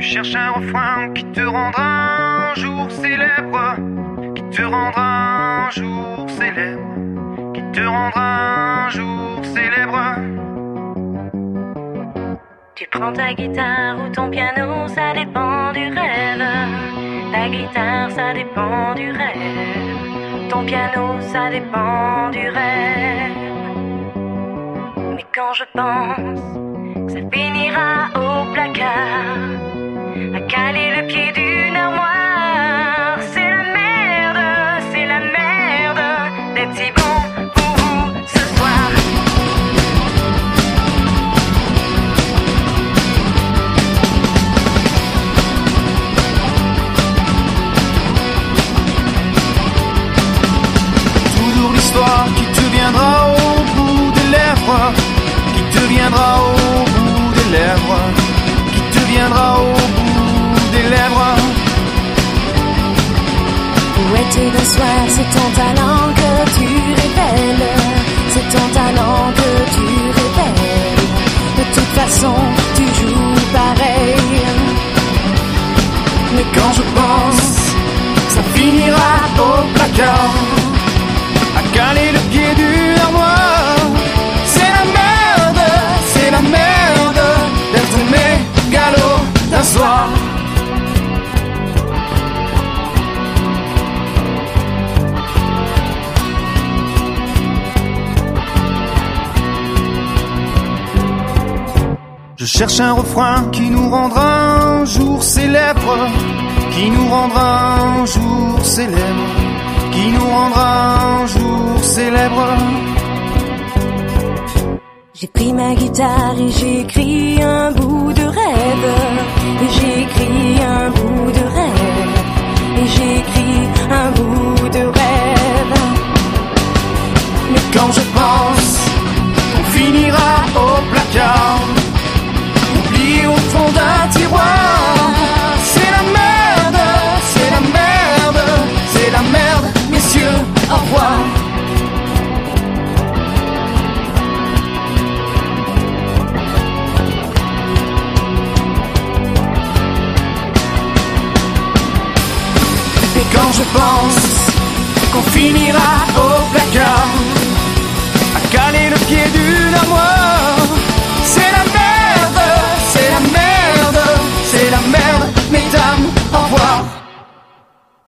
Tu cherches un refrain qui te rendra un jour célèbre, qui te rendra un jour célèbre, qui te rendra un jour célèbre. Tu prends ta guitare ou ton piano, ça dépend du rêve. Ta guitare, ça dépend du rêve. Ton piano, ça dépend du rêve. Mais quand je pense que ça finira au placard, qui te viendra au bout des lèvres, qui te viendra au bout des lèvres. Poète d'un soir, c'est ton talent que tu révèles. C'est ton talent que tu révèles. De toute façon, tu joues pareil. Mais quand je pense, ça finira au placard, Je cherche un refrain qui nous rendra un jour célèbre, qui nous rendra un jour célèbre, qui nous rendra un jour célèbre. J'ai pris ma guitare et j'ai écrit un bout de rêve. Et j'ai Quand je pense qu'on finira au placard, à caler le pied d'une amour.